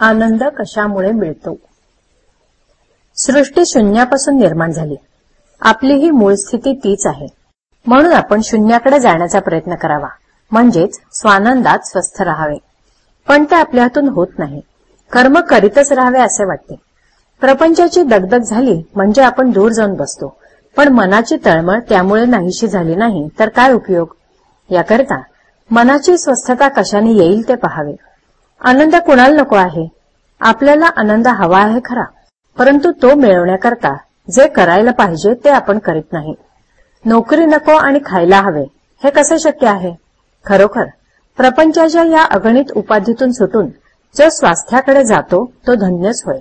आनंद कशामुळे मिळतो? सृष्टी शून्यापासून निर्माण झाली. आपली ही मूळ स्थिती तीच आहे. म्हणून आपण शून्याकडे जाण्याचा प्रयत्न करावा. म्हणजेच स्वानंदात स्वस्थ राहावे. पण ते आपल्या हातून होत नाही. कर्म करीतच राहावे असे वाटते. प्रपंचाची दगदग झाली म्हणजे आपण दूर जाऊन बसतो. पण मनाची तळमळ त्यामुळे नाहीशी झाली नाही तर काय उपयोग? याकरिता मनाची स्वस्थता कशाने येईल ते पहावे. आनंद कुणाला नको आहे? आपल्याला आनंद हवा आहे खरा. परंतु तो मिळवण्याकरता जे करायला पाहिजे ते आपण करीत नाही. नोकरी नको आणि खायला हवे हे कसे शक्य आहे? खरोखर प्रपंचाच्या या अगणित उपाधीतून सुटून जो स्वास्थ्याकडे जातो तो धन्यच होय.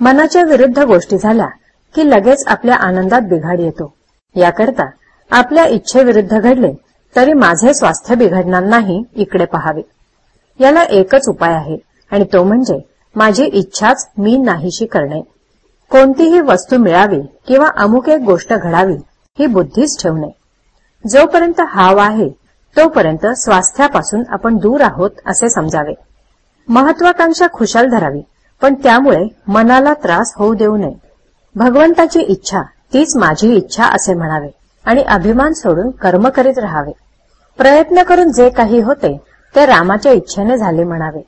मनाच्या विरुद्ध गोष्टी झाल्या की लगेच आपल्या आनंदात बिघाड येतो. याकरता आपल्या इच्छेविरुद्ध घडले तरी माझे स्वास्थ्य बिघडणार नाही इकडे पहावे. याला एकच उपाय आहे आणि तो म्हणजे माझी इच्छाच मी नाहीशी करणे. कोणतीही वस्तू मिळावी किंवा अमुक एक गोष्ट घडावी ही बुद्धीच ठेवणे. जोपर्यंत हाव आहे तोपर्यंत स्वास्थ्यापासून आपण दूर आहोत असे समजावे. महत्वाकांक्षा खुशाल धरावी पण त्यामुळे मनाला त्रास होऊ देऊ नये. भगवंताची इच्छा तीच माझी इच्छा असे म्हणावे आणि अभिमान सोडून कर्म करीत राहावे. प्रयत्न करून जे काही होते ते रामाच्या इच्छेने झाले म्हणावे.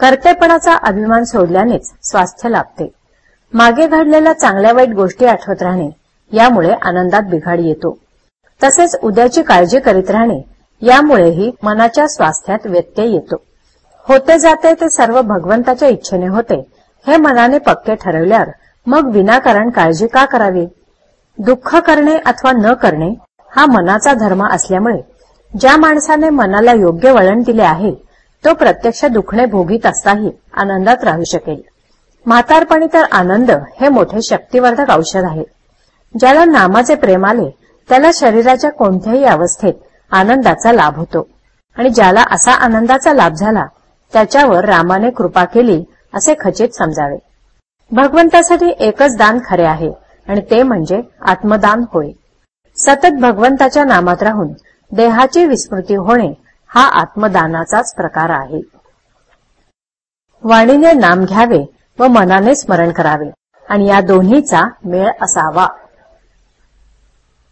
कर्तेपणाचा अभिमान सोडल्यानेच स्वास्थ्य लाभते. मागे घडलेल्या चांगल्या वाईट गोष्टी आठवत राहणे यामुळे आनंदात बिघाड येतो. तसेच उद्याची काळजी करीत राहणे यामुळेही मनाच्या स्वास्थ्यात व्यत्यय येतो. होते जाते ते सर्व भगवंताच्या इच्छेने होते हे मनाने पक्के ठरवल्यावर मग विनाकारण काळजी का करावी? दुःख करणे अथवा न करणे हा मनाचा धर्म असल्यामुळे ज्या माणसाने मनाला योग्य वळण दिले आहे तो प्रत्यक्ष दुखणे भोगीत असताही आनंदात राहू शकेल. म्हातारपणी तर आनंद हे मोठे शक्तिवर्धक औषध आहे. ज्याला नामाचे प्रेम आले त्याला शरीराच्या कोणत्याही अवस्थेत आनंदाचा लाभ होतो. आणि ज्याला असा आनंदाचा लाभ झाला त्याच्यावर रामाने कृपा केली असे खचित समजावे. भगवंतासाठी एकच दान खरे आहे आणि ते म्हणजे आत्मदान होय. सतत भगवंताच्या नामात राहून देहाची विस्मृती होणे हा आत्मदानाचाच प्रकार आहे. वाणीने नाम घ्यावे व मनाने स्मरण करावे आणि या दोन्हीचा मेळ असावा.